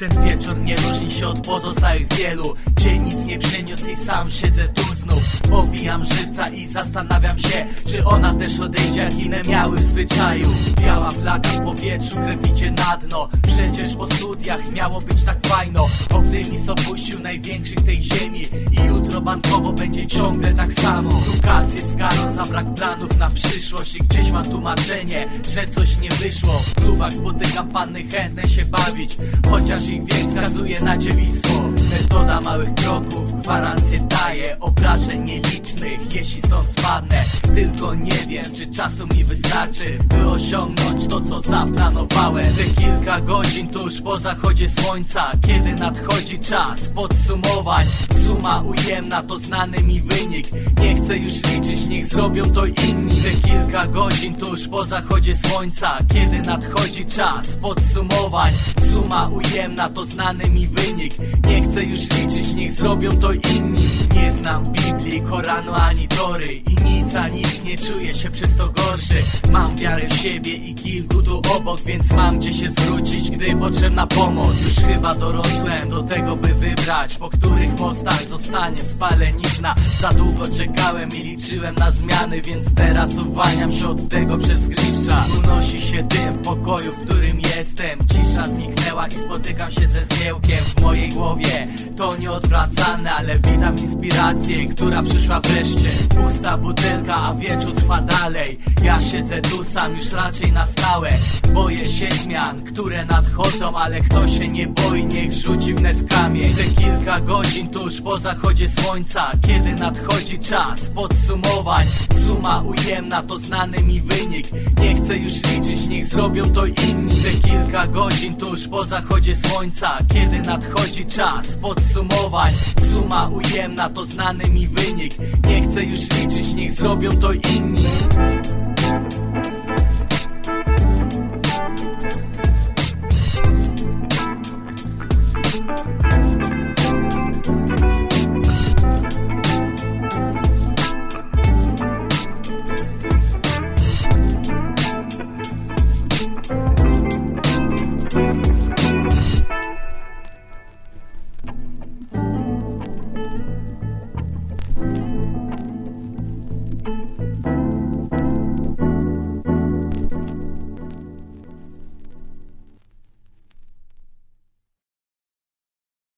Ten wieczór nie różni się od pozostałych wielu Dzień nic nie przyniósł i sam siedzę tu znów? Obijam żywca i zastanawiam się Czy ona też odejdzie. Jak inne miały w zwyczaju. Biała flaga w powietrzu, krew idzie na dno. Przecież po studiach miało być tak fajno. Optymizm opuścił największych tej ziemi. I jutro bankowo będzie ciągle tak samo. Edukację z karą za brak planów na przyszłość. I gdzieś mam tłumaczenie, że coś nie wyszło. W klubach spotykam panny chętne się bawić. Chociaż ich wiek wskazuje na dziewictwo Metoda małych kroków gwarancję daje Obrażeń nielicznych, jeśli stąd spadnę. Tylko nie wiem, czy czasu mi wystarczy By osiągnąć to, co zaplanowałem. Te kilka godzin tuż po zachodzie słońca Kiedy nadchodzi czas podsumowań. Suma ujemna to znany mi wynik. Nie chcę już liczyć, niech zrobią to inni. Te kilka godzin tuż po zachodzie słońca Kiedy nadchodzi czas podsumowań. Suma ujemna to znany mi wynik. Nie chcę już liczyć, niech zrobią to inni Nie znam Biblii, Koranu ani Tory I nic a nic nie czuję się przez to gorszy. Mam wiarę w siebie i kilku tu obok Więc mam gdzie się zwrócić, gdy potrzebna pomoc. Już chyba dorosłem do tego by wybrać Po których mostach zostanie spalenizna. Za długo czekałem i liczyłem na zmiany Więc teraz uwalniam się od tego przez gliszcza Unosi się dym w pokoju, w którym jestem. Cisza zniknęła i spotykam się ze zgiełkiem Mojej głowie. To nieodwracalne Ale witam inspirację, która przyszła wreszcie. Pusta butelka, a wieczór dalej. Ja siedzę tu sam już raczej na stałe. Boję się zmian, które nadchodzą Ale kto się nie boi, niech rzuci wnet kamień. Te kilka godzin tuż po zachodzie słońca Kiedy nadchodzi czas podsumowań. Suma ujemna to znany mi wynik. Nie chcę już liczyć, niech zrobią to inni. Te kilka godzin tuż po zachodzie słońca Kiedy nadchodzi czas podsumowań. Suma ujemna to znany mi wynik. Nie chcę już liczyć, niech zrobią to inni Peace.